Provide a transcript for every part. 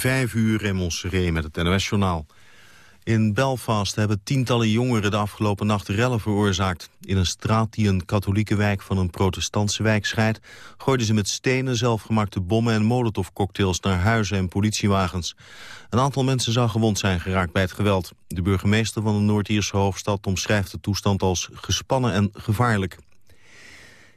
Vijf uur in Montserrat met het NOS-journaal. In Belfast hebben tientallen jongeren de afgelopen nacht rellen veroorzaakt. In een straat die een katholieke wijk van een protestantse wijk scheidt... gooiden ze met stenen, zelfgemaakte bommen en molotovcocktails naar huizen en politiewagens. Een aantal mensen zou gewond zijn geraakt bij het geweld. De burgemeester van de Noord-Ierse hoofdstad omschrijft de toestand als gespannen en gevaarlijk.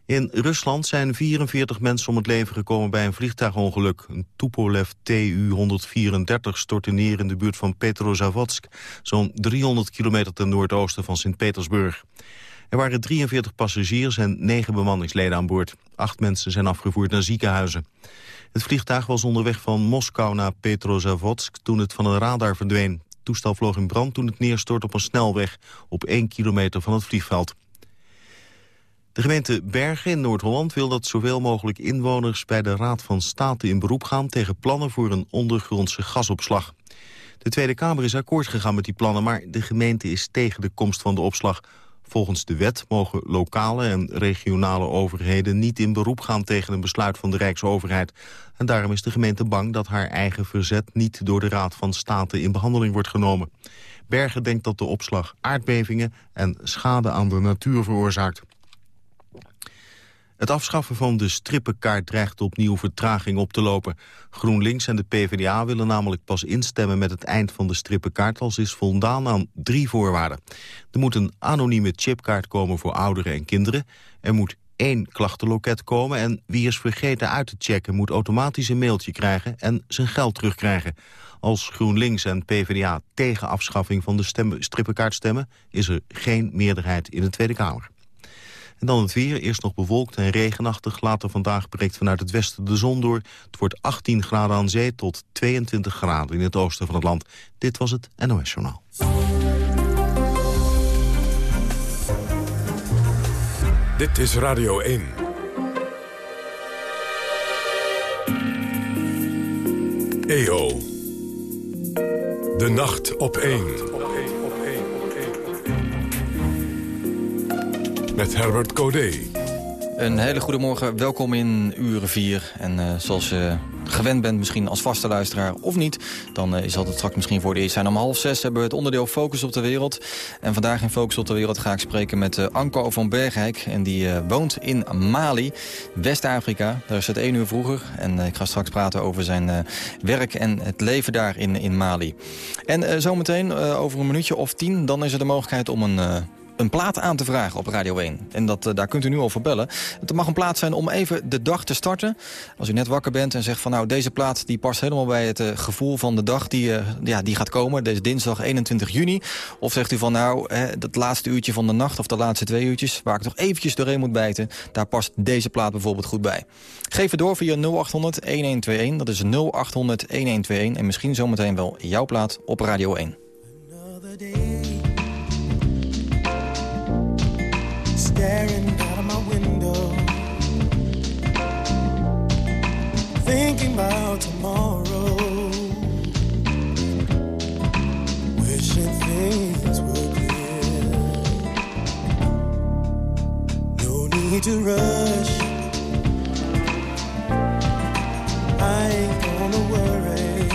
In Rusland zijn 44 mensen om het leven gekomen bij een vliegtuigongeluk. Een Tupolev Tu-134 stortte neer in de buurt van Petrozavodsk... zo'n 300 kilometer ten noordoosten van Sint-Petersburg. Er waren 43 passagiers en 9 bemanningsleden aan boord. Acht mensen zijn afgevoerd naar ziekenhuizen. Het vliegtuig was onderweg van Moskou naar Petrozavodsk... toen het van een radar verdween. Toestel vloog in brand toen het neerstort op een snelweg... op 1 kilometer van het vliegveld. De gemeente Bergen in Noord-Holland wil dat zoveel mogelijk inwoners bij de Raad van State in beroep gaan tegen plannen voor een ondergrondse gasopslag. De Tweede Kamer is akkoord gegaan met die plannen, maar de gemeente is tegen de komst van de opslag. Volgens de wet mogen lokale en regionale overheden niet in beroep gaan tegen een besluit van de Rijksoverheid. En daarom is de gemeente bang dat haar eigen verzet niet door de Raad van State in behandeling wordt genomen. Bergen denkt dat de opslag aardbevingen en schade aan de natuur veroorzaakt. Het afschaffen van de strippenkaart dreigt opnieuw vertraging op te lopen. GroenLinks en de PvdA willen namelijk pas instemmen met het eind van de strippenkaart... als is voldaan aan drie voorwaarden. Er moet een anonieme chipkaart komen voor ouderen en kinderen. Er moet één klachtenloket komen en wie is vergeten uit te checken... moet automatisch een mailtje krijgen en zijn geld terugkrijgen. Als GroenLinks en PvdA tegen afschaffing van de strippenkaart stemmen... is er geen meerderheid in de Tweede Kamer. En dan het weer, eerst nog bewolkt en regenachtig. Later vandaag breekt vanuit het westen de zon door. Het wordt 18 graden aan zee tot 22 graden in het oosten van het land. Dit was het NOS Journaal. Dit is Radio 1. EO. De nacht op 1. Met Herbert Codé. Een hele goede morgen, welkom in uren 4. En uh, zoals je gewend bent, misschien als vaste luisteraar of niet... dan uh, zal het straks misschien voor de eerst zijn. Om half zes hebben we het onderdeel Focus op de Wereld. En vandaag in Focus op de Wereld ga ik spreken met Anko van Berghijk. En die woont in Mali, West-Afrika. Daar is het één uur vroeger. En ik ga straks praten over zijn werk en het leven daar in, in Mali. En zometeen, over een minuutje of tien... dan is er de mogelijkheid om een een plaat aan te vragen op Radio 1. En dat, uh, daar kunt u nu over bellen. Het mag een plaat zijn om even de dag te starten. Als u net wakker bent en zegt van nou deze plaat die past helemaal bij het uh, gevoel van de dag die, uh, ja, die gaat komen. Deze dinsdag 21 juni. Of zegt u van nou dat laatste uurtje van de nacht of de laatste twee uurtjes waar ik toch eventjes doorheen moet bijten. Daar past deze plaat bijvoorbeeld goed bij. Geef het door via 0800 1121. Dat is 0800 1121. En misschien zometeen wel jouw plaat op Radio 1. Staring out of my window, thinking about tomorrow, wishing things were clear. No need to rush. I ain't gonna worry.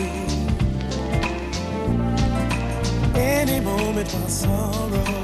Any moment my sorrow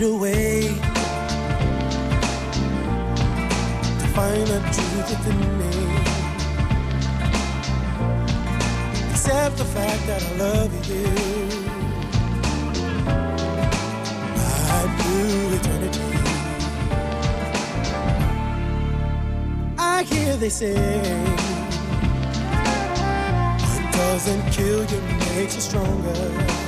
Need a way to find the truth within me. Accept the fact that I love you. My blue eternity. I hear they say, what doesn't kill you makes you stronger.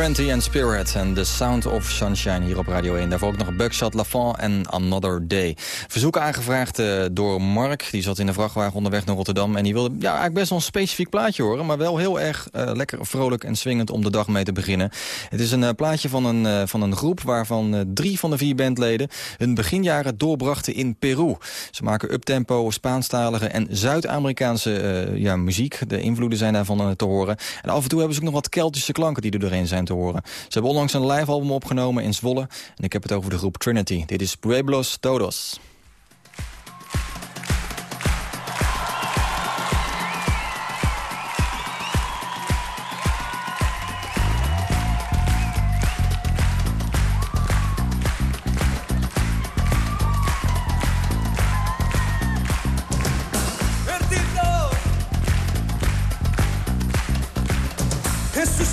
Franti en Spirit en The Sound of Sunshine hier op Radio 1. Daarvoor ook nog Buckshot Lafont en Another Day. Verzoek aangevraagd uh, door Mark. Die zat in de vrachtwagen onderweg naar Rotterdam. En die wilde ja, eigenlijk best wel een specifiek plaatje horen. Maar wel heel erg uh, lekker vrolijk en swingend om de dag mee te beginnen. Het is een uh, plaatje van een, van een groep waarvan drie van de vier bandleden... hun beginjaren doorbrachten in Peru. Ze maken uptempo, Spaanstalige en Zuid-Amerikaanse ja, muziek. De invloeden zijn daarvan te horen. En af en toe hebben ze ook nog wat Keltische klanken die er doorheen zijn te horen. Ze hebben onlangs een live album opgenomen in Zwolle. En ik heb het over de groep Trinity. Dit is Pueblos Todos.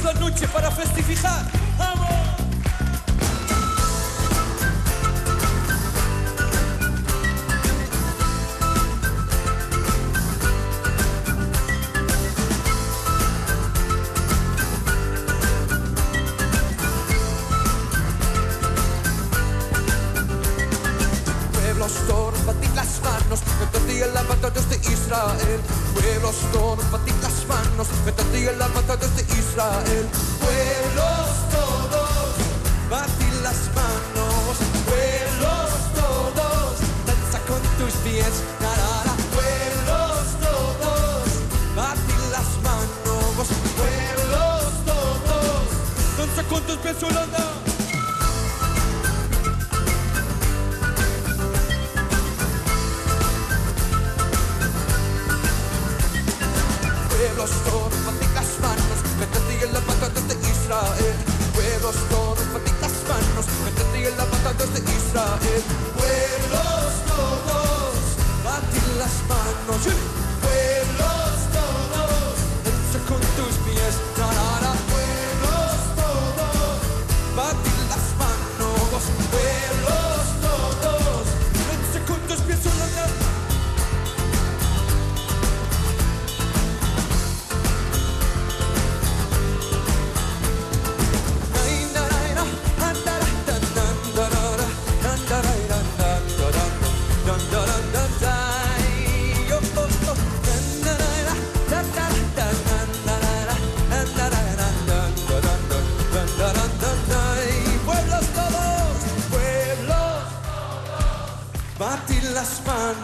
la noche para festificar.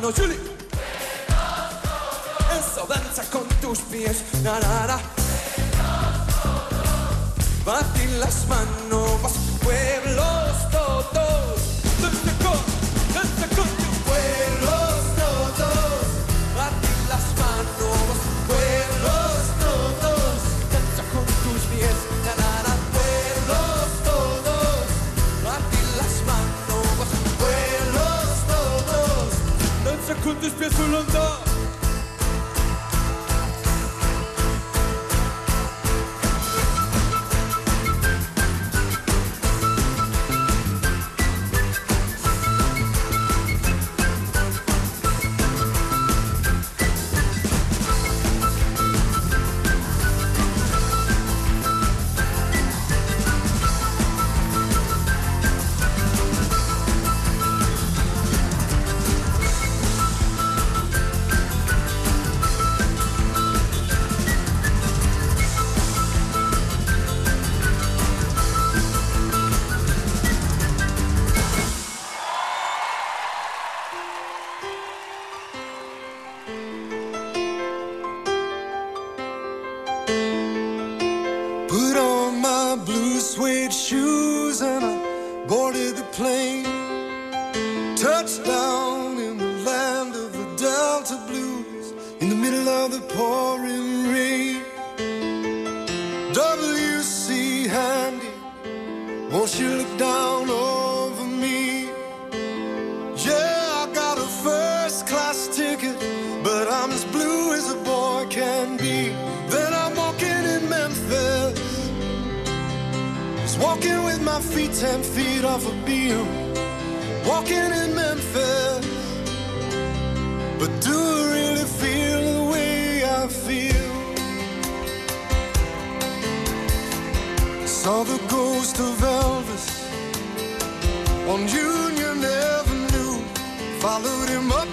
Las manos, Julie. Eso, danza con tus pies, na, na, na. Batir las manos, pueblos Quanto spesso lontano. Then I'm walking in Memphis, just walking with my feet ten feet off a beam. Walking in Memphis, but do I really feel the way I feel? Saw the ghost of Elvis on Union Avenue. Followed him up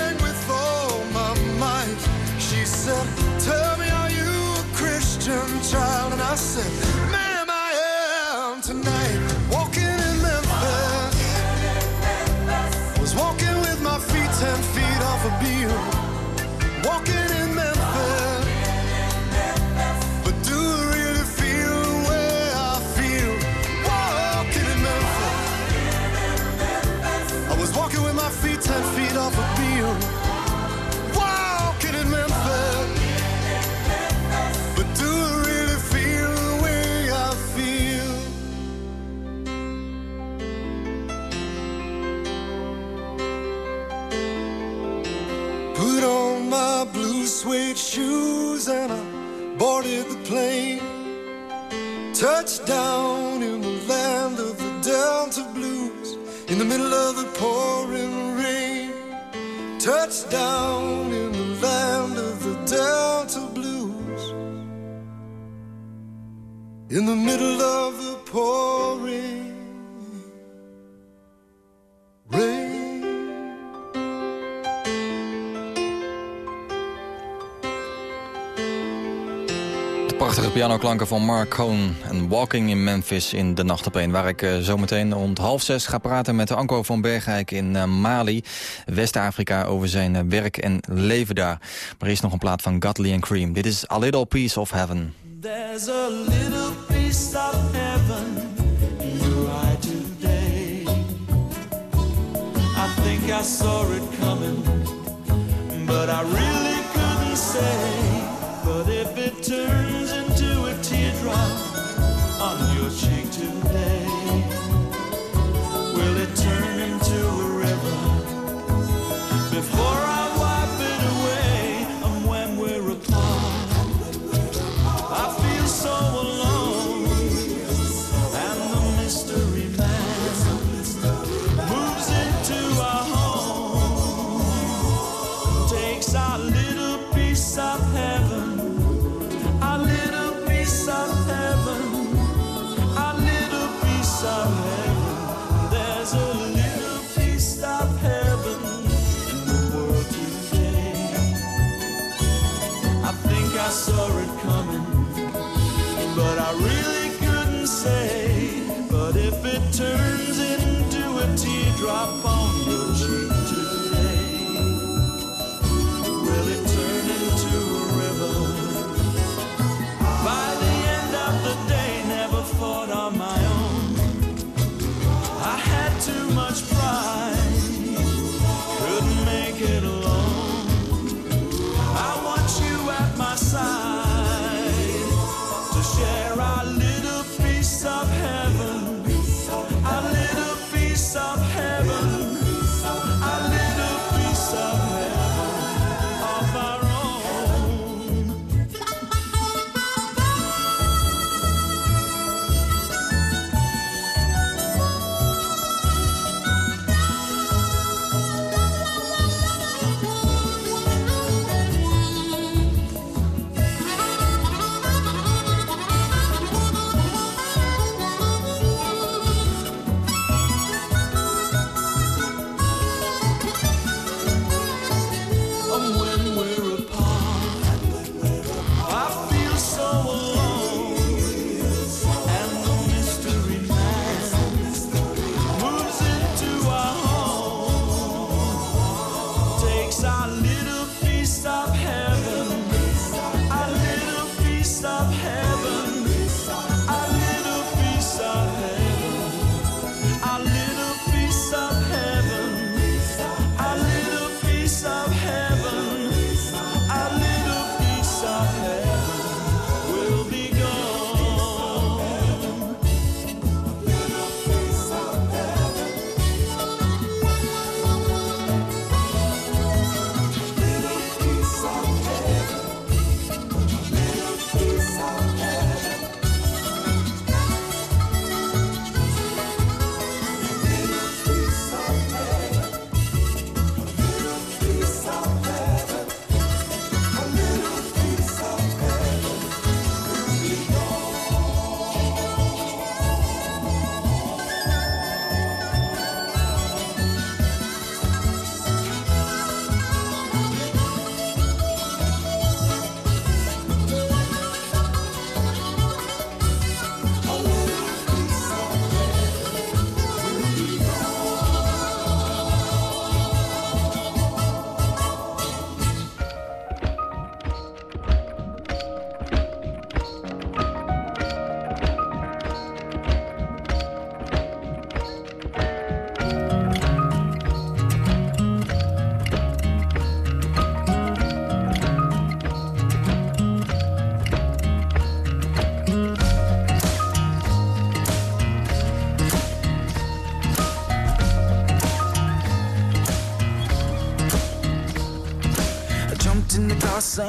said, Ma'am, I am tonight. Touchdown in the land of the Delta Blues in the middle of the pouring rain. Touchdown in the land of the Delta Blues in the middle of the pouring rain. Prachtige pianoklanken van Mark Cohn en Walking in Memphis in de Nacht op 1. Waar ik uh, zometeen rond half zes ga praten met Anko van Bergijk in uh, Mali, West-Afrika, over zijn uh, werk en leven daar. Maar eerst nog een plaat van Godly and Cream. Dit is A Little Piece of Heaven. There's a little piece of heaven today. I think I saw it coming, but I really couldn't say. Turns into a teardrop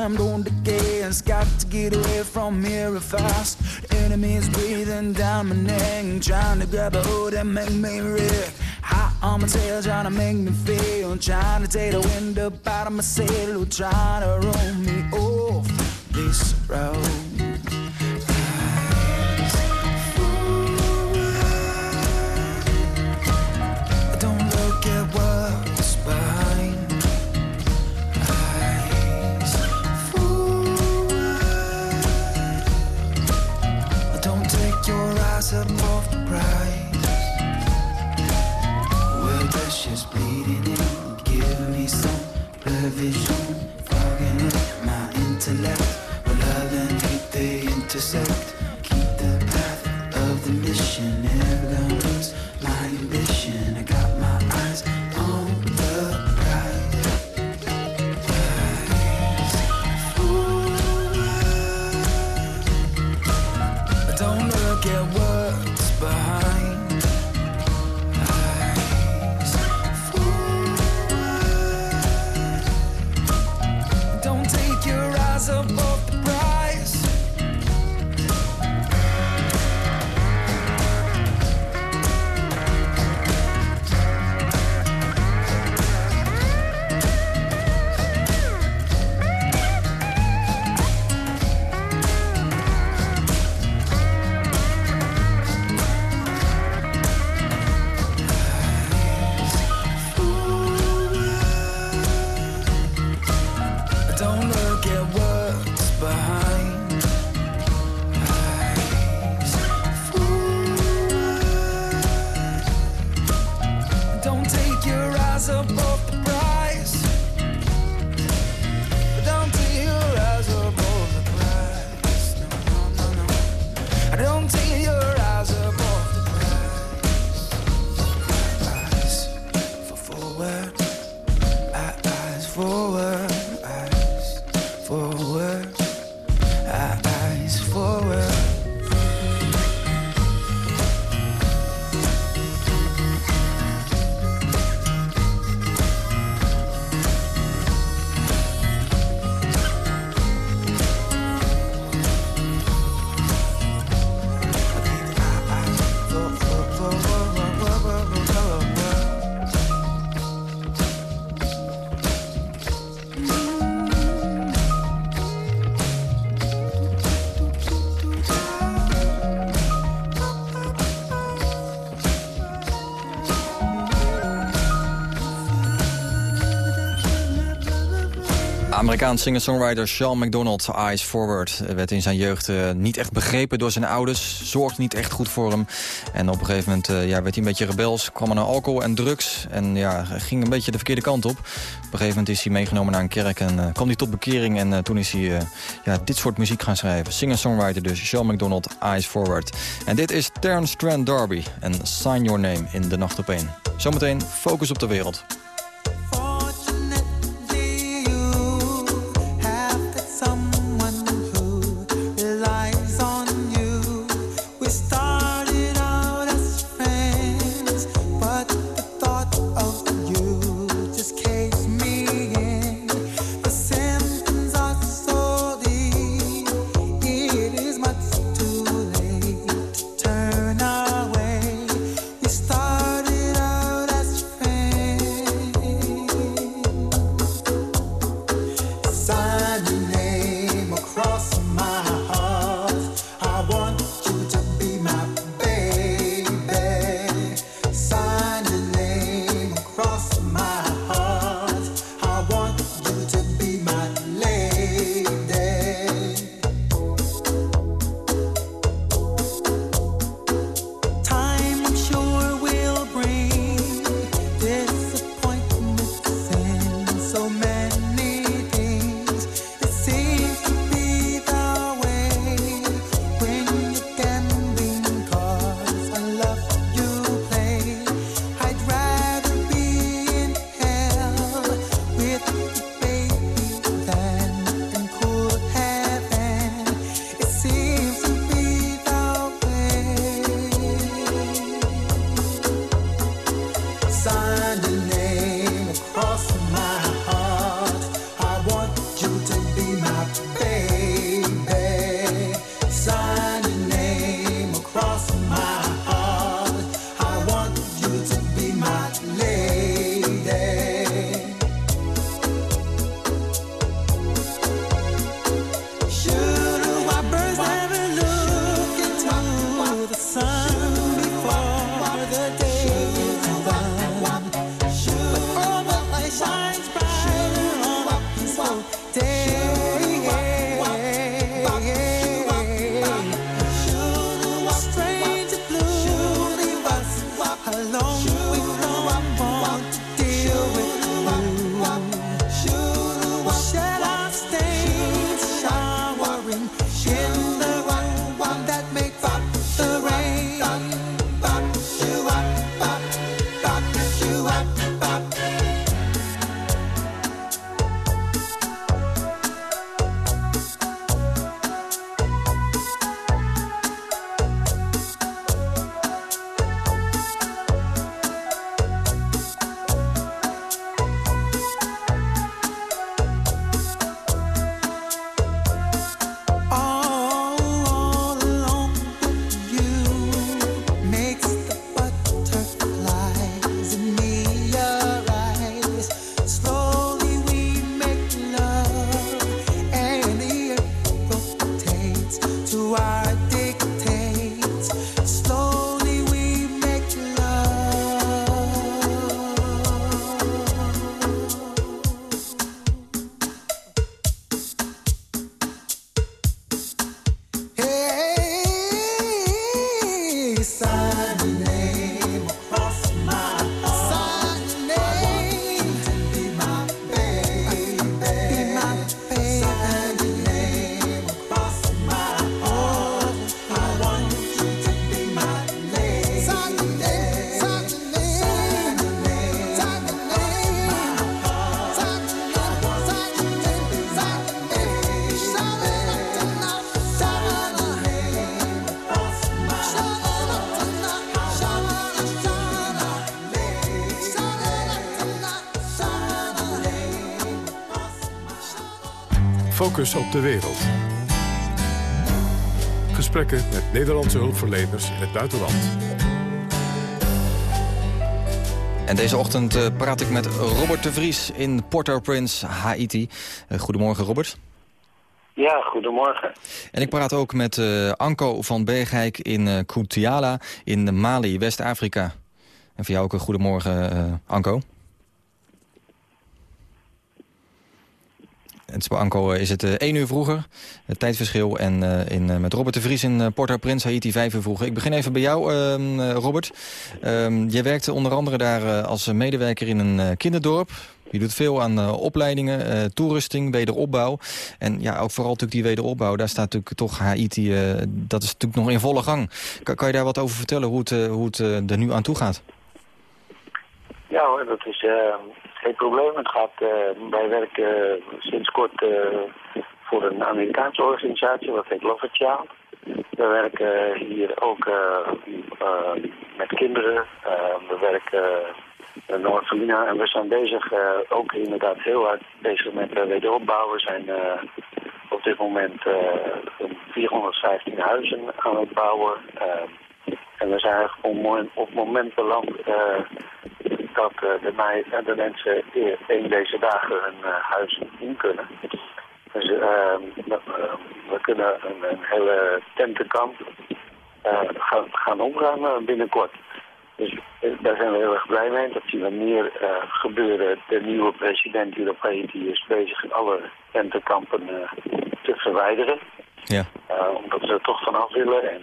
Sam don't decay. It's got to get away from here fast. Enemies breathing down my neck, trying to grab a hold and make me wreck. Hot on my tail, trying to make me feel, trying to take the wind up out of my sail, trying to roll me off this road. Amerikaans singer-songwriter Sean McDonald, Eyes Forward... werd in zijn jeugd eh, niet echt begrepen door zijn ouders. Zorgde niet echt goed voor hem. En op een gegeven moment eh, ja, werd hij een beetje rebels. Kwam er naar alcohol en drugs. En ja, ging een beetje de verkeerde kant op. Op een gegeven moment is hij meegenomen naar een kerk... en eh, kwam hij tot bekering. En toen is hij ja, dit soort muziek gaan schrijven. Singer-songwriter dus, Sean McDonald, Eyes Forward. En dit is Terence Trent D'Arby en Sign Your Name in De Nacht op 1. Zometeen Focus op de Wereld. Focus op de wereld. Gesprekken met Nederlandse hulpverleners in het buitenland. En deze ochtend eh, praat ik met Robert de Vries in Port-au-Prince, Haiti. Eh, goedemorgen, Robert. Ja, goedemorgen. En ik praat ook met eh, Anko van Bergijk in eh Koutiala in Mali, West-Afrika. En voor jou ook een goedemorgen, eh, Anko. Het is eh, is het eh, één uur vroeger, het tijdverschil. En eh, in, met Robert de Vries in Port-au-Prince, Haiti, vijf uur vroeger. Ik begin even bij jou, ehm, eh, Robert. Ehm, jij werkte onder andere daar als medewerker in een kinderdorp. Je doet veel aan opleidingen, toerusting, wederopbouw. En ja, ook vooral natuurlijk die wederopbouw. Daar staat natuurlijk toch Haiti, dat is natuurlijk nog in volle gang. Kan, je daar wat over vertellen, hoe het, hoe het er nu aan toe gaat? Ja hoor, dat is eh, geen probleem. Het gaat, eh, wij werken eh, sinds kort eh, voor een Amerikaanse organisatie, wat heet Love Child. We werken hier ook eh, eh, met kinderen. Eh, we werken in Noord-Carolina en we zijn bezig, ook inderdaad heel hard bezig met uh, wederopbouw. We zijn op dit moment eh, 415 huizen aan het bouwen. En we zijn eigenlijk op, mo- op het moment beland dat eh, de, mei- eh, de mensen in- deze dagen hun eh, huis in kunnen. Dus eh, we, kunnen een, een hele tentenkamp gaan, gaan opruimen binnenkort. Dus daar zijn we heel erg blij mee. Dat zien we meer gebeuren. De nieuwe president op Haiti is bezig alle tentenkampen te verwijderen. Ja. Omdat ze er toch vanaf willen en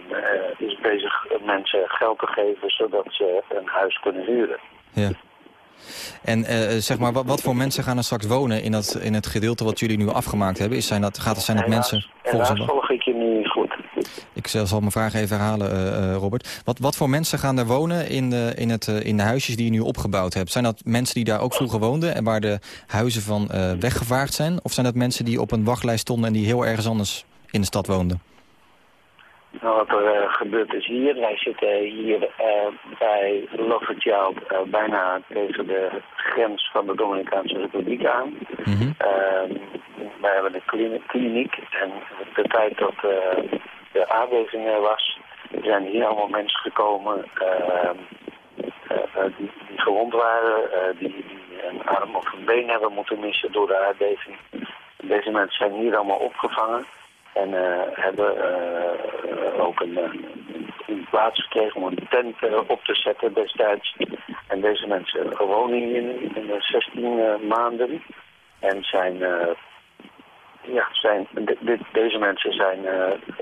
is bezig mensen geld te geven zodat ze een huis kunnen huren. Ja. En eh, zeg maar, wat, wat voor mensen gaan er straks wonen in, dat, in het gedeelte wat jullie nu afgemaakt hebben? Is, zijn, dat, gaat, zijn dat Helaas- mensen volgens een- volg ik je niet goed. Ik zal mijn vraag even herhalen, eh, eh, Robert. Wat, wat voor mensen gaan er wonen in de, in, het, in de huisjes die je nu opgebouwd hebt? Zijn dat mensen die daar ook vroeger woonden en waar de huizen van weggevaagd zijn? Of zijn dat mensen die op een wachtlijst stonden en die heel ergens anders in de stad woonden? Nou, wat er eh, gebeurd is hier, wij zitten hier eh, bij Love Child eh, bijna tegen de grens van de Dominicaanse Republiek aan. Mhm. Ehm, wij hebben een klini- kliniek en de tijd dat de aardbeving er was, zijn hier allemaal mensen gekomen ehm, eh, eh, die, die gewond waren, die, die een arm of een been hebben moeten missen door de aardbeving. Deze mensen zijn hier allemaal opgevangen en eh, hebben eh, ook een, een, plaats gekregen om een tent eh, op te zetten destijds. En deze mensen wonen hier in, in de 16 eh, maanden en zijn ja, zijn, deze mensen zijn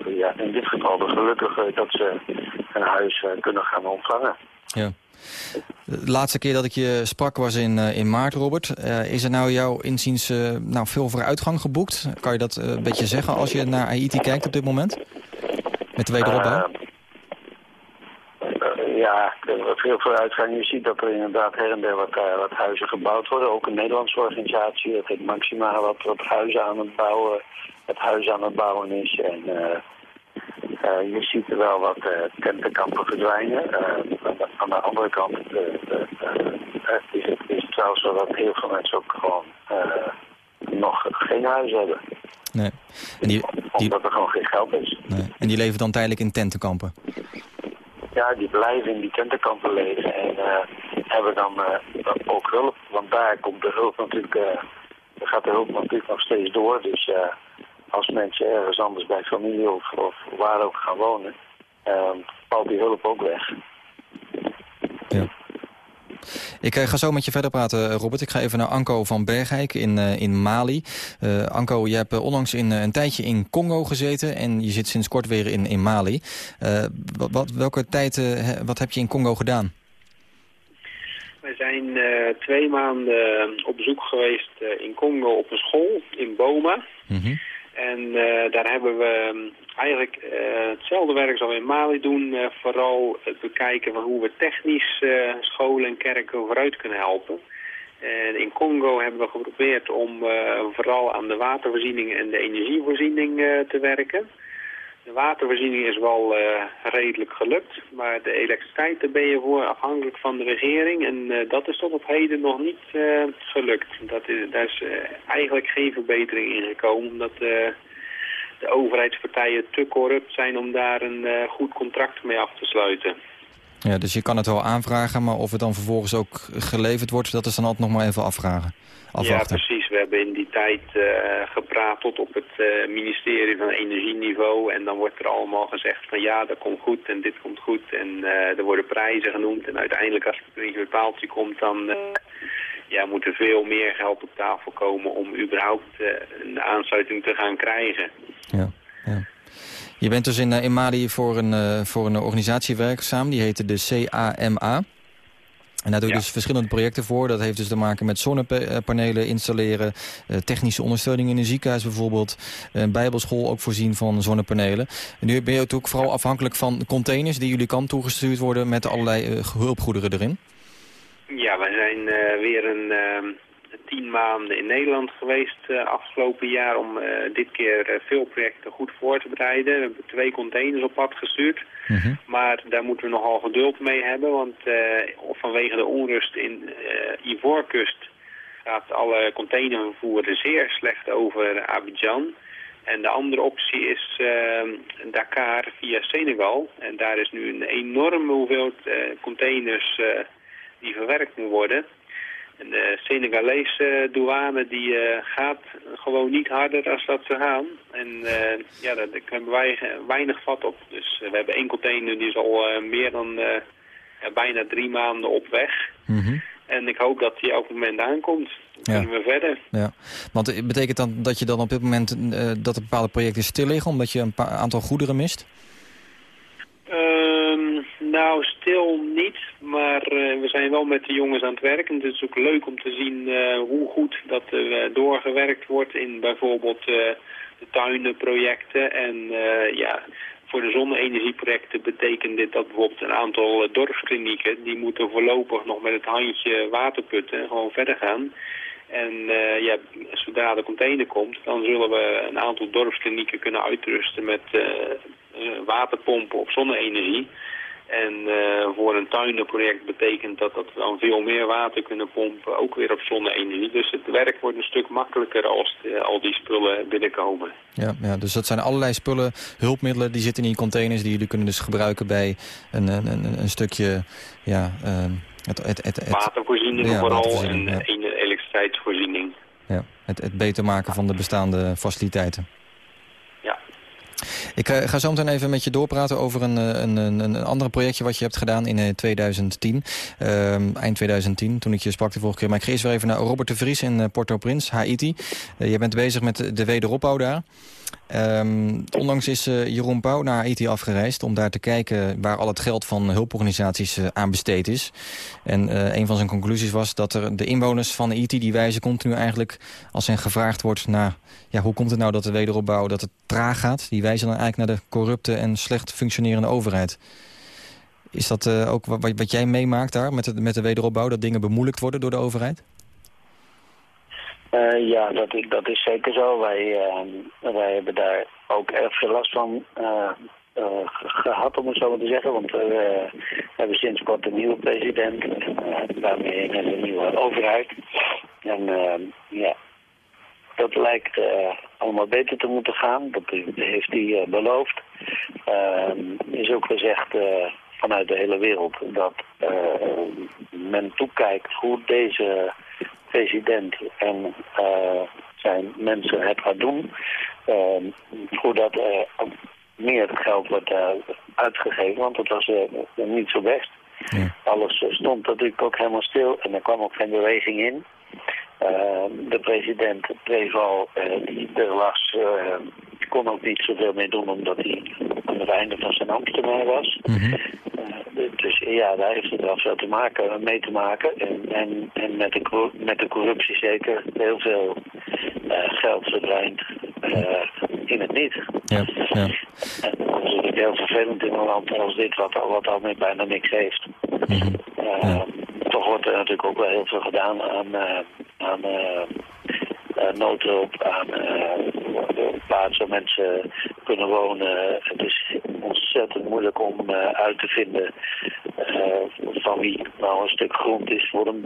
ja, in dit geval de gelukkige dat ze een huis kunnen gaan ontvangen. Ja. De laatste keer dat ik je sprak was in, eh, in maart, Robert. Eh, is er nou jouw inziens eh, nou, veel vooruitgang geboekt? Kan je dat een beetje zeggen als je naar Haiti kijkt op dit moment? Met de wederopbouw? Ja, veel vooruitgang. Je ziet dat er inderdaad her en der wat, wat huizen gebouwd worden. Ook een Nederlandse organisatie, dat heet Maxima, wat, wat huizen aan het bouwen, het huis aan het bouwen is. En eh, je ziet er wel wat eh, tentenkampen verdwijnen. Eh, aan, de, andere kant is, het, is het wel zo dat heel veel mensen ook gewoon eh, nog geen huis hebben. Nee. En die, die, Omdat er gewoon geen geld is. nee. en die leven dan tijdelijk in tentenkampen? Ja, die blijven in die tentenkampen leven en hebben dan ook hulp. Want daar komt de hulp natuurlijk, eh, gaat de hulp natuurlijk nog steeds door. Dus eh, als mensen ergens anders bij familie of, of waar ook gaan wonen, eh, valt die hulp ook weg. Ja. Ik eh, ga zo met je verder praten, Robert. Ik ga even naar Anko van Bergijk in, eh, in Mali. Eh, Anko, je hebt eh, onlangs in, eh, een tijdje in Congo gezeten... en je zit sinds kort weer in, in Mali. Eh, wat, wat, welke tijd eh, wat heb je in Congo gedaan? Wij zijn eh, twee maanden op bezoek geweest eh, in Congo op een school in Boma. Mhm. En eh, daar hebben we mm, eigenlijk eh, hetzelfde werk zoals we in Mali doen. eh, vooral het bekijken van hoe we technisch scholen en kerken vooruit kunnen helpen. En in Congo hebben we geprobeerd om vooral aan de watervoorziening en de energievoorziening te werken. De watervoorziening is wel eh, redelijk gelukt, maar de elektriciteit daar ben je voor afhankelijk van de regering. En eh, dat is tot op heden nog niet eh, gelukt. Dat is, daar is eigenlijk geen verbetering in gekomen, omdat de overheidspartijen te corrupt zijn om daar een goed contract mee af te sluiten. Ja, dus je kan het wel aanvragen, maar of het dan vervolgens ook geleverd wordt... dat is dan altijd nog maar even afvragen. Ja, Afwachten. precies. We hebben in tijd eh, gepraat op het eh, ministerie van Energieniveau. En dan wordt er allemaal gezegd van ja, dat komt goed en dit komt goed. En eh, er worden prijzen genoemd. En uiteindelijk als het een paaltje komt, dan ja, moet er veel meer geld op tafel komen om überhaupt een aansluiting te gaan krijgen. Ja, ja. Je bent dus in, in Mali voor een, voor een organisatie werkzaam. Die heette de CAMA. En daar doe je Ja. dus verschillende projecten voor. Dat heeft dus te maken met zonnepanelen installeren... eh, technische ondersteuning in een ziekenhuis bijvoorbeeld... een bijbelschool ook voorzien van zonnepanelen. En nu ben je ook vooral afhankelijk van containers... die jullie kant toegestuurd worden met allerlei eh, hulpgoederen erin. Ja, wij zijn eh, weer een ehm, tien maanden in Nederland geweest eh, afgelopen jaar om eh, dit keer eh, veel projecten goed voor te bereiden. We hebben twee containers op pad gestuurd. Maar daar moeten we nogal geduld mee hebben, want vanwege de onrust in Ivoorkust gaat alle containervervoer zeer slecht over Abidjan. En de andere optie is Dakar via Senegal. En daar is nu een enorme hoeveelheid containers die verwerkt moet worden. En de Senegalese douane die eh, gaat gewoon niet harder als dat ze gaan. En eh, ja, daar daar hebben wij weinig vat op. Dus eh, we hebben één container die is al eh, meer dan eh, bijna drie maanden op weg. En ik hoop dat die elk moment aankomt. Dan Ja. kunnen we verder. Ja, want het betekent dan dat je dan op dit moment eh, dat er bepaalde projecten stil liggen... omdat je een paar aantal goederen mist? Ehm, nou, stil niet, maar eh, we zijn wel met de jongens aan het werken. Het is ook leuk om te zien eh, hoe goed dat er eh, doorgewerkt wordt in bijvoorbeeld de tuinenprojecten. En ja, voor de zonne-energieprojecten betekent dit dat bijvoorbeeld een aantal dorpsklinieken... die moeten voorlopig nog met het handje waterputten en gewoon verder gaan... En ja, zodra de container komt, dan zullen we een aantal dorpsklinieken kunnen uitrusten met waterpompen op zonne-energie. En eh, voor een tuinenproject betekent dat dat we dan veel meer water kunnen pompen, ook weer op zonne-energie. Dus het werk wordt een stuk makkelijker als de- al die spullen binnenkomen. Ja, ja, dus dat zijn allerlei spullen, hulpmiddelen, die zitten in die containers... die jullie kunnen dus gebruiken bij een, een, een, een stukje... Ja, ehm, het, het, het, het, Watervoorziening Ja, vooral watervoorziening, en ja. eh, en elektriciteitsvoorziening. ja, het, het beter maken van de bestaande faciliteiten. Ik eh, ga zo meteen even met je doorpraten over een, eh, een, een, een andere projectje wat je hebt gedaan in eh, 2010. Ehm, eind 2010, toen ik je sprak de vorige keer. Maar ik ga eerst weer even naar Robert de Vries in eh, Port-au-Prince, Haiti. Eh, je bent bezig met de wederopbouw daar. Ehm, onlangs is eh, Jeroen Pauw naar Haiti afgereisd om daar te kijken waar al het geld van hulporganisaties eh, aan besteed is. En eh, een van zijn conclusies was dat er de inwoners van Haiti die wijzen continu eigenlijk als hen gevraagd wordt naar ja, hoe komt het nou dat de wederopbouw dat het traag gaat. Die wijzen dan eigenlijk naar de corrupte en slecht functionerende overheid. Is dat ook wat, wat jij meemaakt daar met de, met de wederopbouw, dat dingen bemoeilijkt worden door de overheid? Eh, ja, dat dat is zeker zo. Wij, eh, wij hebben daar ook erg veel last van eh, eh, ge- gehad, om het zo maar te zeggen. Want we hebben sinds kort een nieuwe president. En daarmee een nieuwe overheid. En eh, ja, dat lijkt allemaal beter te moeten gaan. Dat heeft hij beloofd. Er is ook gezegd vanuit de hele wereld dat men toekijkt hoe deze president en eh, zijn mensen het gaat doen. Eh, hoe dat eh, meer geld wordt eh, uitgegeven, want dat was niet zo best. Alles eh, stond natuurlijk ook helemaal stil en er kwam ook geen beweging in. Eh, de president Preval, die er was, kon ook niet zoveel mee doen omdat hij aan het einde van zijn ambtstermijn was. Mhm. Dus ja, daar heeft het wel veel te maken, mee te maken. En, en, en met, de, met de corruptie zeker heel veel eh, geld verdwijnt eh, in het niet. Ja, ja. En dat is natuurlijk heel vervelend in een land als dit, wat, al- wat al met bijna niks heeft. Mhm. Eh, Toch wordt er natuurlijk ook wel heel veel gedaan aan, aan noodhulp, aan plaatsen waar mensen kunnen wonen. Het is ontzettend moeilijk om eh, uit te vinden eh, van wie nou een stuk grond is voor een,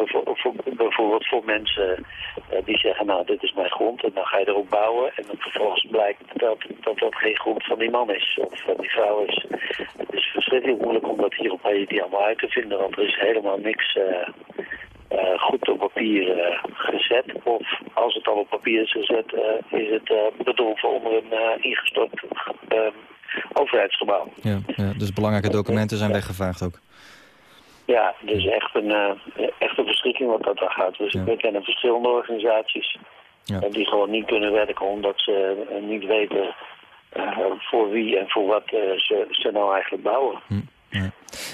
bijvoorbeeld voor mensen eh, die zeggen nou dit is mijn grond en dan ga je erop bouwen en dan vervolgens blijkt dat dat, dat geen grond van die man is of van die vrouw is. Het is verschrikkelijk moeilijk om dat hier op Haiti allemaal uit te vinden want er is helemaal niks goed op papier gezet. Of als het al op papier is gezet, is het bedolven onder een ingestort overheidsgebouw. Ja, ja, dus belangrijke documenten zijn weggevaagd ook. Ja, dus echt een, eh, echt een verschrikking wat dat daar gaat. Dus Ja. we kennen verschillende organisaties Ja. eh, die gewoon niet kunnen werken omdat ze eh, niet weten voor wie en voor wat ze, ze nou eigenlijk bouwen.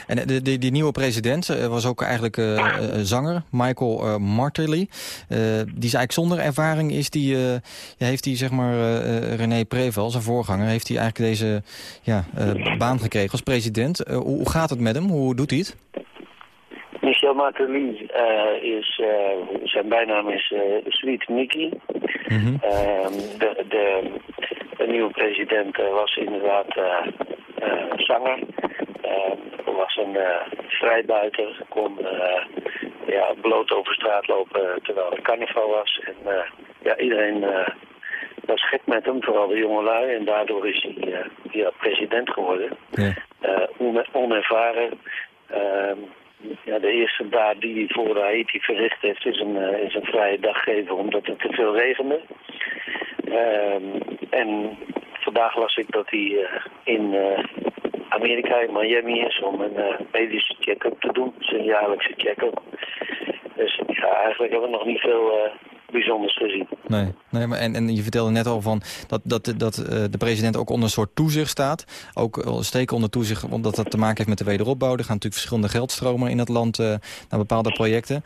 En de, de, die nieuwe president eh, was ook eigenlijk eh, eh, zanger, Michael eh Martelly. Eh, die is eigenlijk zonder ervaring is die, eh, heeft hij zeg maar eh, eh, René Preval, zijn voorganger, heeft hij eigenlijk deze ja, eh, baan gekregen als president. Eh, hoe, hoe gaat het met hem? Hoe doet hij het? Michel Martelly eh, is, eh, zijn bijnaam is eh, Sweet Mickey. Mhm. Ehm, de, de, de nieuwe president eh, was inderdaad eh, eh, zanger. Ehm, was een vrijbuiter. Kon uh, ja, bloot over straat lopen terwijl het carnaval was. En uh, ja, iedereen was gek met hem, vooral de jongelui. En daardoor is hij ja, president geworden. Ja. On onervaren. Ehm, ja, de eerste daad die hij voor Haiti verricht heeft is een, is een vrije dag geven omdat het te veel regende. Um, en vandaag las ik dat hij uh, in uh, Amerika, in Miami is om een medische check-up te doen. Zijn jaarlijkse check-up. Dus ja, eigenlijk hebben we nog niet veel bijzonders gezien. Nee, nee maar en, en je vertelde net al van dat, dat, dat uh, de president ook onder een soort toezicht staat. Ook uh, steken onder toezicht, omdat dat te maken heeft met de wederopbouw. Er gaan natuurlijk verschillende geldstromen in het land uh, naar bepaalde projecten.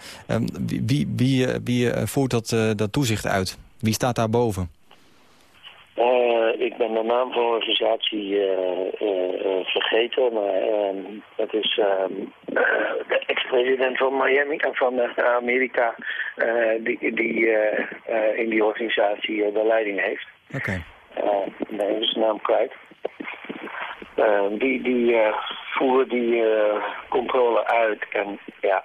Wie wie, wie, wie voert dat, dat toezicht uit? Wie staat daar boven? Ik ben de naam van de organisatie vergeten, maar het is ehm, de ex-president van Miami en van Amerika die, die in die organisatie de leiding heeft. Oké. Okay. nee, is de naam kwijt. die die voeren die controle uit en ja,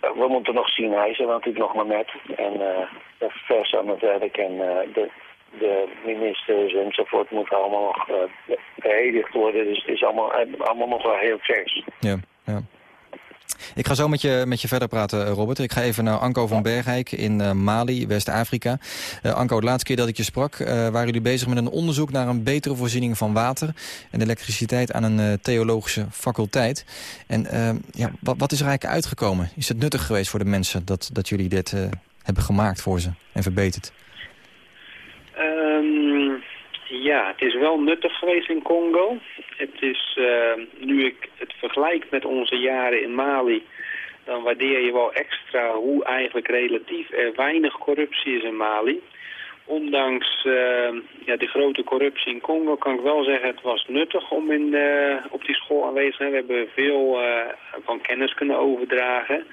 we moeten nog zien, hij is er natuurlijk nog maar net en uh, vers aan het werk en uh, de, de ministers enzovoort moeten allemaal nog uh, beëdigd worden. Dus het is allemaal, allemaal nog wel heel vers. Ja, ja. Ik ga zo met je, met je verder praten, Robert. Ik ga even naar Anko van Bergijk in uh, Mali, West-Afrika. Uh, Anko, de laatste keer dat ik je sprak... Uh, waren jullie bezig met een onderzoek naar een betere voorziening van water... en elektriciteit aan een theologische faculteit. En ja, wat, wat, is er eigenlijk uitgekomen? Is het nuttig geweest voor de mensen dat, dat jullie dit hebben gemaakt voor ze en verbeterd? Um, ja, het is wel nuttig geweest in Congo. Het is, uh, nu ik het vergelijk met onze jaren in Mali, dan waardeer je wel extra hoe eigenlijk relatief er weinig corruptie is in Mali. Ondanks uh, ja, de grote corruptie in Congo kan ik wel zeggen, het was nuttig om in, uh, op die school aanwezig te zijn. We hebben veel van kennis kunnen overdragen.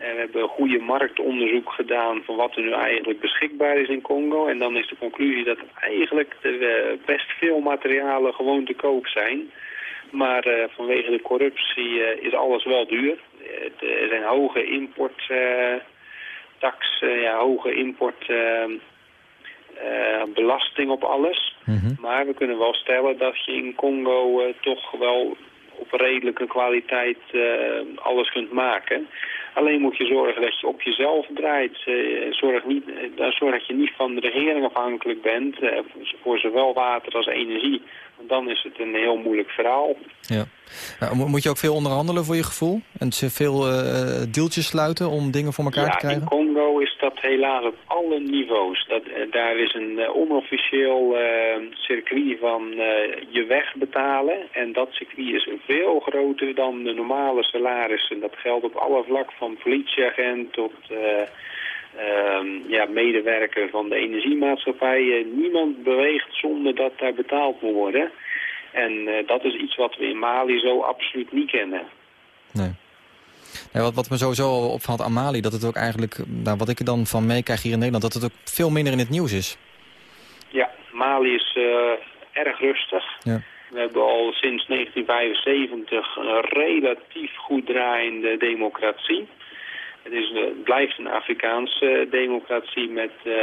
En we hebben goede marktonderzoek gedaan van wat er nu eigenlijk beschikbaar is in Congo. En dan is de conclusie dat eigenlijk er best veel materialen gewoon te koop zijn. Maar uh, vanwege de corruptie uh, is alles wel duur. er zijn hoge importtax, uh, ja, hoge importbelasting op alles. Mm -hmm. Maar we kunnen wel stellen dat je in Congo toch wel op redelijke kwaliteit eh, alles kunt maken. Alleen moet je zorgen dat je op jezelf draait. Eh, zorg, niet, uh, zorg dat je niet van de regering afhankelijk bent voor zowel water als energie. Dan is het een heel moeilijk verhaal. Ja. Nou, moet je ook veel onderhandelen voor je gevoel? En veel uh, deeltjes sluiten om dingen voor elkaar ja, te krijgen? in Congo is dat helaas op alle niveaus. Dat, daar is een onofficieel circuit van je weg betalen. En dat circuit is veel groter dan de normale salarissen. Dat geldt op alle vlakken van politieagent tot... Uh, ja, medewerker van de energiemaatschappij. niemand beweegt zonder dat daar betaald moet worden. En uh, dat is iets wat we in Mali zo absoluut niet kennen. Nee. Ja, wat, wat me sowieso opvalt aan Mali, dat het ook eigenlijk, nou, wat ik er dan van meekrijg hier in Nederland, dat het ook veel minder in het nieuws is. Ja, Mali is uh, erg rustig. Ja. We hebben al sinds 1975 een relatief goed draaiende democratie. Het, is, blijft een Afrikaanse democratie met uh,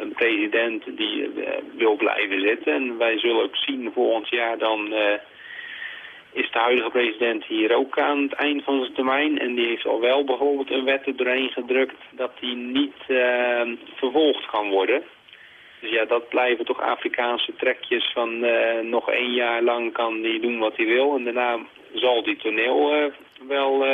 een president die uh, wil blijven zitten. En wij zullen ook zien volgend jaar dan uh, is de huidige president hier ook aan het eind van zijn termijn. En die heeft al wel bijvoorbeeld een wet er gedrukt dat hij niet vervolgd kan worden. Dus ja, dat blijven toch Afrikaanse trekjes van nog één jaar lang kan hij doen wat hij wil. En daarna zal die toneel wel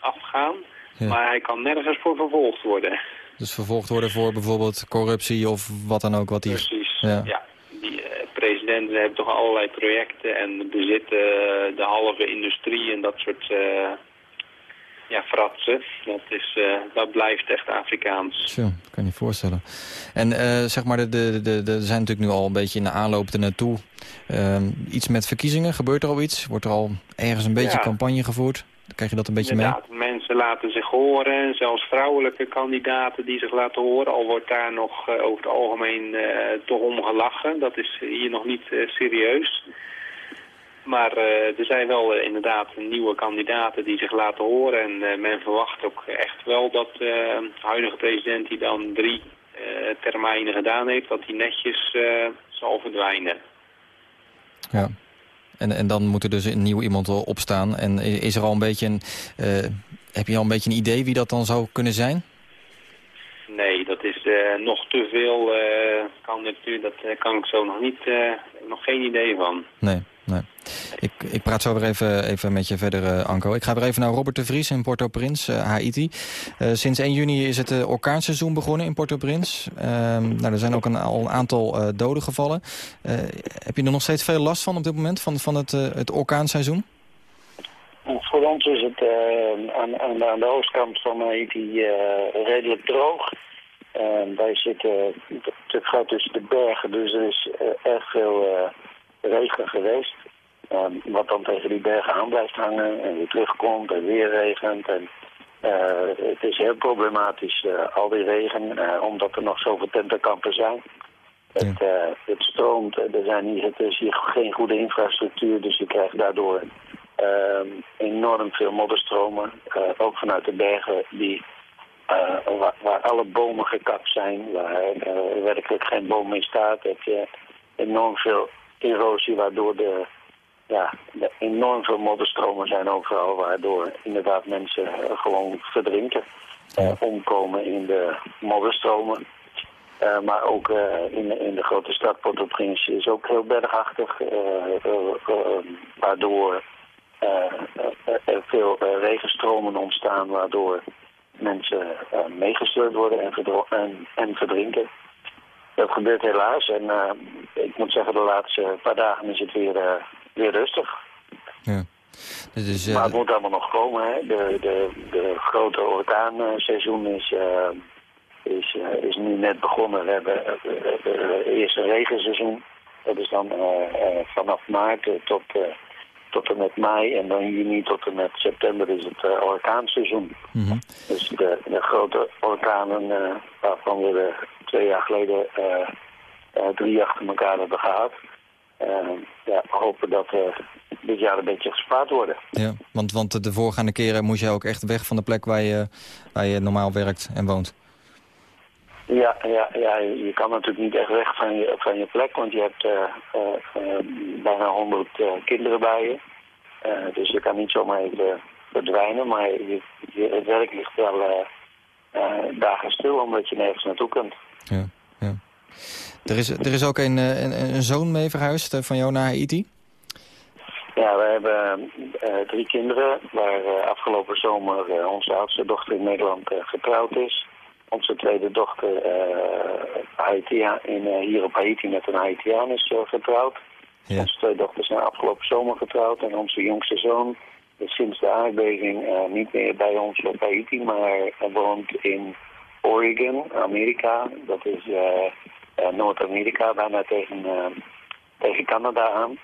afgaan. Ja. Maar hij kan nergens voor vervolgd worden. Dus vervolgd worden voor bijvoorbeeld corruptie of wat dan ook? Wat hij... Precies, ja. ja. Die uh, presidenten hebben toch allerlei projecten en bezitten uh, de halve industrie en dat soort uh, ja, fratsen. Dat, is, dat blijft echt Afrikaans. Zo, dat kan je je voorstellen. En zeg maar, de, de, de, de, zijn natuurlijk nu al een beetje in de aanloop ernaartoe. iets met verkiezingen, gebeurt er al iets? Wordt er al ergens een beetje ja. campagne gevoerd? Krijg je dat een beetje Inderdaad, mee? mensen laten zich horen. Zelfs vrouwelijke kandidaten die zich laten horen. Al wordt daar nog uh, over het algemeen uh, toch om gelachen. Dat is hier nog niet uh, serieus. Maar er zijn wel inderdaad nieuwe kandidaten die zich laten horen. En men verwacht ook echt wel dat de huidige president die dan drie termijnen gedaan heeft... dat die netjes zal verdwijnen. Ja. En, en dan moet er dus een nieuw iemand opstaan. En is er al een beetje een, uh, heb je al een beetje een idee wie dat dan zou kunnen zijn? Nee, dat is uh, nog te veel. Uh, kan, natuurlijk, dat kan ik zo nog niet, nog geen idee van. Nee, nee. Ik, ik praat zo weer even, even met je verder, uh, Anko. Ik ga weer even naar Robert de Vries in Port-au-Prince, uh, Haiti. Uh, sinds 1 juni is het orkaanseizoen begonnen in Port-au-Prince. Ehm, nou, er zijn ook al een aantal doden gevallen. heb je er nog steeds veel last van op dit moment, van, van het, het orkaanseizoen? Voor ons is het aan, de oostkant van Haiti redelijk droog. wij zitten te groot tussen de bergen, dus er is erg veel regen geweest. Um, wat dan tegen die bergen aan blijft hangen en weer terugkomt en weer regent. En, uh, het is heel problematisch, uh, al die regen, uh, omdat er nog zoveel tentenkampen zijn. Ja. Het, het, stroomt, er, zijn hier, het is hier geen goede infrastructuur, dus je krijgt daardoor enorm veel modderstromen. ook vanuit de bergen die, waar, waar, alle bomen gekapt zijn, waar werkelijk geen boom meer staat. Heb je enorm veel erosie, waardoor de ja, enorm veel modderstromen zijn overal, waardoor inderdaad mensen uh, gewoon verdrinken. Omkomen in de modderstromen. Uh, maar ook in, in de grote stad Port-au-Prince is ook heel bergachtig, waardoor er veel regenstromen ontstaan, waardoor mensen meegesleurd worden en, en, en verdrinken. Dat gebeurt helaas en ik moet zeggen de laatste paar dagen is het weer weer rustig. Ja. Dus, uh... Maar het moet allemaal nog komen. Hè. De, de, de grote orkaanseizoen is, uh, is, uh, is nu net begonnen. We hebben het eerste regenseizoen. Dat is dan vanaf maart tot, tot en met mei. En dan juni tot en met september is het orkaanseizoen. Mm -hmm. Dus de, de grote orkanen waarvan we twee jaar geleden drie achter elkaar hebben gehad. Uh, ja, hopen dat uh, dit jaar een beetje gespaard worden. Ja, want, want de voorgaande keren moest jij ook echt weg van de plek waar je, waar je normaal werkt en woont. Ja, ja, ja, je kan natuurlijk niet echt weg van je, van je plek, want je hebt uh, bijna 100 kinderen bij je. Eh, dus je kan niet zomaar even verdwijnen, maar je, je, het werk ligt wel eh, eh, dagen stil omdat je nergens naartoe kunt. Ja. Er, is, er is ook een, eh, een, een zoon mee verhuisd eh, van jou naar Haiti. Ja, we hebben eh, drie kinderen waar afgelopen zomer onze oudste dochter in Nederland getrouwd is. Onze tweede dochter Haitia, in, hier op Haiti met een Haitiaan is getrouwd. Ja. Onze twee dochters zijn afgelopen zomer getrouwd en onze jongste zoon is sinds de aardbeving niet meer bij ons op Haiti, maar woont in Oregon, Amerika. Dat is Noord-Amerika, bijna tegen, eh, tegen Canada aan.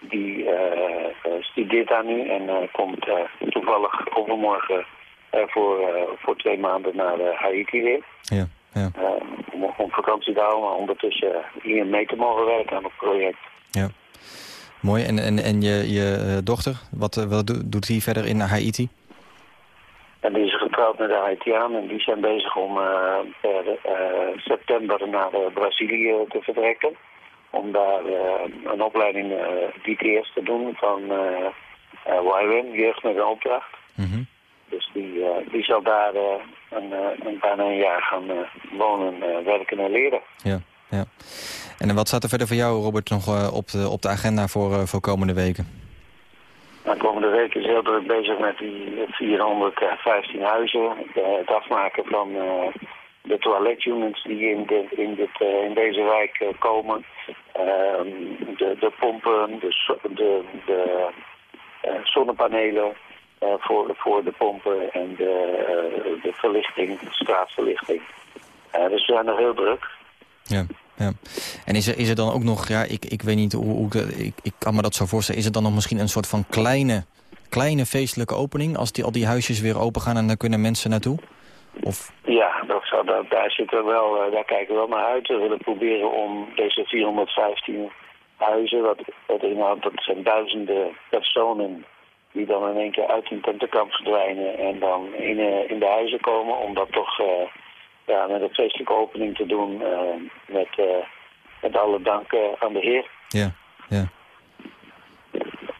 Die eh, eh, studeert daar nu en eh, komt eh, toevallig overmorgen eh, voor, eh, voor twee maanden naar eh, Haiti weer. Ja, ja, Eh, om, om vakantie te houden, maar ondertussen hier mee te mogen werken aan het project. ja. Mooi. En, en, en je, je eh, dochter, wat, eh, wat do- doet die verder in Haiti? En die is getrouwd met de Haitiaan en die zijn bezig om eh, per eh, september naar eh, Brazilië te vertrekken. Om daar een opleiding DTS te doen van YWAM, Jeugd met een Opdracht. Mhm. Dus die, die zal daar een, een bijna een jaar gaan wonen, werken en leren. Ja, ja. En wat staat er verder voor jou, Robert, nog op, de, op de agenda voor, voor komende weken? De week is heel druk bezig met die 415 huizen. het afmaken van eh, de toiletunits die in, de, in, dit, eh, in deze wijk eh, komen. Ehm, de, de pompen, de, de, de zonnepanelen voor, voor de pompen en de, de verlichting, de straatverlichting. Dus we zijn nog heel druk. Ja, ja. En is er, is er dan ook nog, ja, ik, ik weet niet hoe, ik, ik kan me dat zo voorstellen, is er dan nog misschien een soort van kleine, kleine feestelijke opening als die, al die huisjes weer open gaan en daar kunnen mensen naartoe? Of, Ja, dat zou, dat, daar, zitten we wel, eh, daar kijken we wel naar uit. We willen proberen om deze 415 huizen, wat, wat inhoudt, dat zijn duizenden personen die dan in één keer uit hun tentenkamp verdwijnen en dan in, eh, in de huizen komen, om dat toch eh, ja, met een feestelijke opening te doen met, met alle dank aan de Heer. ja, ja.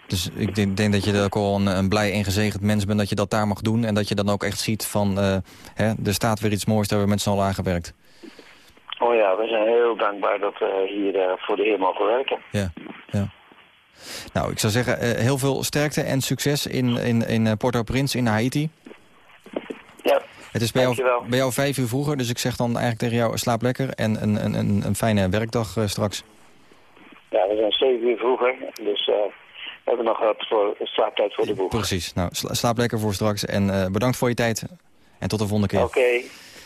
Dus ik denk, denk dat je ook al een, een blij en gezegend mens bent dat je dat daar mag doen. En dat je dan ook echt ziet van, eh, hè, er staat weer iets moois, daar hebben we met z'n allen aan gewerkt. Oh ja, we zijn heel dankbaar dat we hier eh, voor de Heer mogen werken. Ja, ja. Nou, ik zou zeggen, eh, heel veel sterkte en succes in, in, in Port-au-Prince in Haiti. Ja, Het is bij jou, bij jou vijf uur vroeger, dus ik zeg dan eigenlijk tegen jou, slaap lekker en een, een, een, een fijne werkdag straks. ja, we zijn zeven uur vroeger, dus we hebben nog wat voor, slaaptijd voor de boeg. Precies. Nou, sla- slaap lekker voor straks en eh, bedankt voor je tijd. En tot de volgende keer. Oké,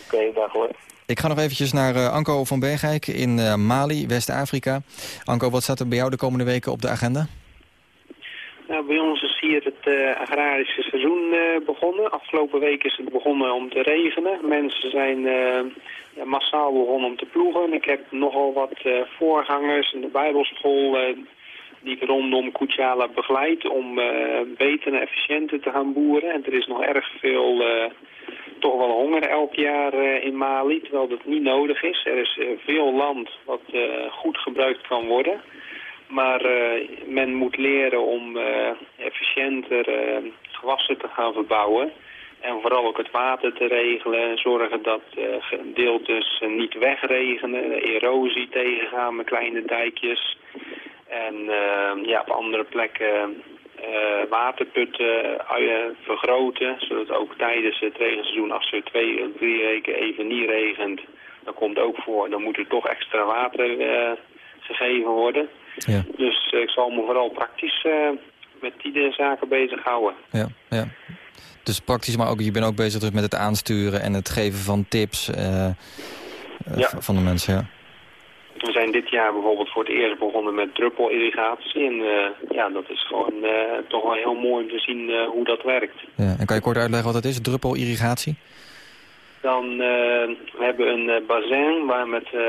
oké, dag hoor. Ik ga nog eventjes naar eh, Anko van Bergijk in eh, Mali, West-Afrika. Anko, wat staat er bij jou de komende weken op de agenda? Nou, bij ons is hier het eh, agrarische seizoen eh, begonnen. Afgelopen week is het begonnen om te regenen. Mensen zijn eh, ja, massaal begonnen om te ploegen. Ik heb nogal wat eh, voorgangers in de bijbelschool eh, die rondom Kuchala begeleid om eh, beter en efficiënter te gaan boeren. En er is nog erg veel, eh, toch wel honger elk jaar eh, in Mali, terwijl dat niet nodig is. Er is veel land wat goed gebruikt kan worden. Maar men moet leren om efficiënter gewassen te gaan verbouwen. En vooral ook het water te regelen. Zorgen dat eh, gedeeltes niet wegregenen. Erosie tegengaan met kleine dijkjes. En eh, ja, op andere plekken eh, waterputten eh, vergroten. Zodat ook tijdens het regenseizoen, als er twee of drie weken even niet regent... dan komt ook voor, dan moet er toch extra water eh, gegeven worden. Ja, Dus eh, ik zal me vooral praktisch eh, met die zaken bezighouden. ja, ja. Dus praktisch, maar ook, je bent ook bezig dus met het aansturen en het geven van tips eh, eh, Ja. van de mensen. Ja. We zijn dit jaar bijvoorbeeld voor het eerst begonnen met druppelirrigatie. En eh, ja, dat is gewoon eh, toch wel heel mooi om te zien eh, hoe dat werkt. Ja. En kan je kort uitleggen wat het is, druppelirrigatie? Dan we hebben we een bassin waar met eh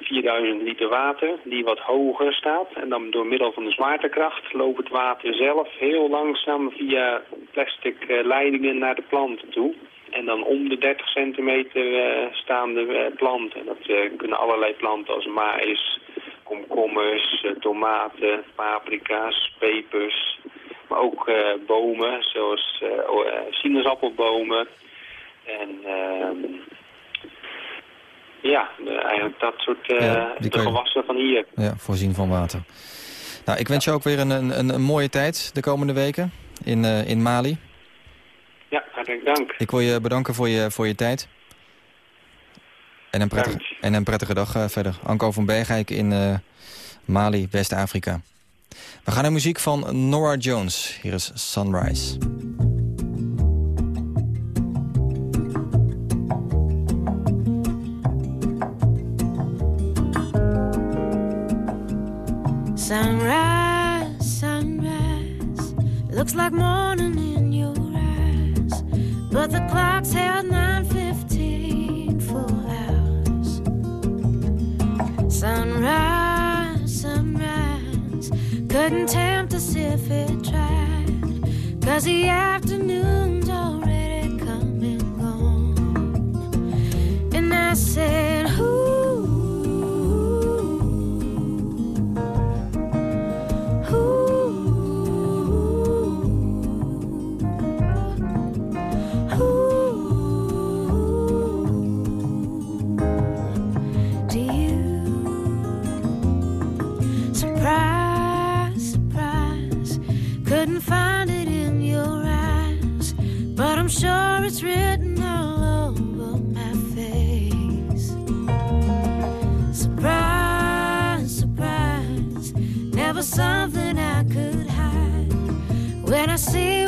4000 liter water, die wat hoger staat. En dan door middel van de zwaartekracht loopt het water zelf heel langzaam via plastic leidingen naar de planten toe. En dan om de 30 centimeter eh, staan de eh, planten. Dat eh, kunnen allerlei planten als maïs, komkommers, tomaten, paprika's, pepers. maar ook bomen, zoals sinaasappelbomen. En ehm, ja, eigenlijk dat soort Ja, de je- gewassen van hier. Ja, voorzien van water. Nou, ik wens je ook weer een, een, een, mooie tijd de komende weken in, in Mali. Ja, hartelijk dank. Ik wil je bedanken voor je, voor je tijd. En een prettige, Dank. en een prettige dag eh, verder. Anko van Bergijk in eh, Mali, West-Afrika. We gaan naar muziek van Nora Jones. Hier is Sunrise. Sunrise, sunrise, looks like morning in but the clock's held 9:15 for hours. Sunrise, sunrise, couldn't tempt us if it tried, 'cause the afternoon's already come and gone. And I said, it's written all over my face. Surprise, surprise, never something I could hide. When I see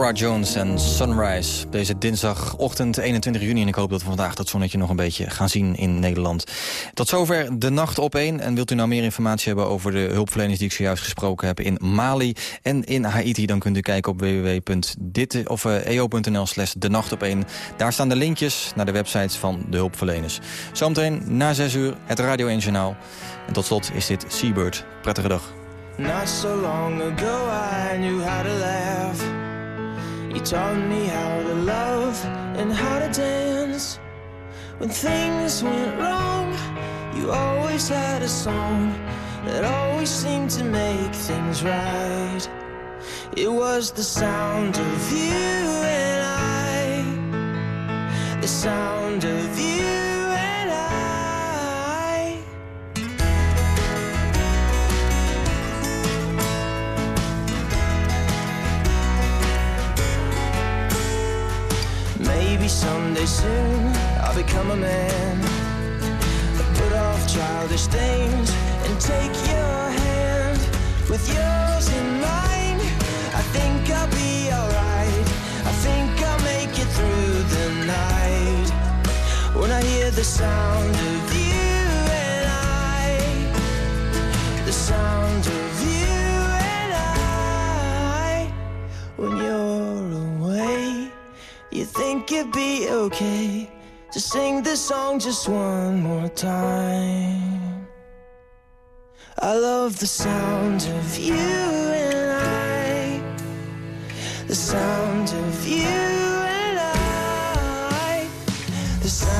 Nora Jones en Sunrise. Deze dinsdagochtend 21 juni. En ik hoop dat we vandaag dat zonnetje nog een beetje gaan zien in Nederland. Tot zover de nacht op één. En wilt u nou meer informatie hebben over de hulpverleners die ik zojuist gesproken heb in Mali en in Haiti, dan kunt u kijken op of eh, eo.nl slash de nacht op één. Daar staan de linkjes naar de websites van de hulpverleners. Zometeen na 6 uur het Radio 1 Journaal. En tot slot is dit Seabird. Prettige dag. You taught me how to love and how to dance. When things went wrong, you always had a song that always seemed to make things right. It was the sound of you and I. The sound of you someday soon I'll become a man. Put off childish things and take your hand with yours in mine. I think I'll be alright. I think I'll make it through the night. when I hear the sound of you and I, the sound of it'd be okay to sing this song just one more time. I love the sound of you and I, the sound of you and I, the sound.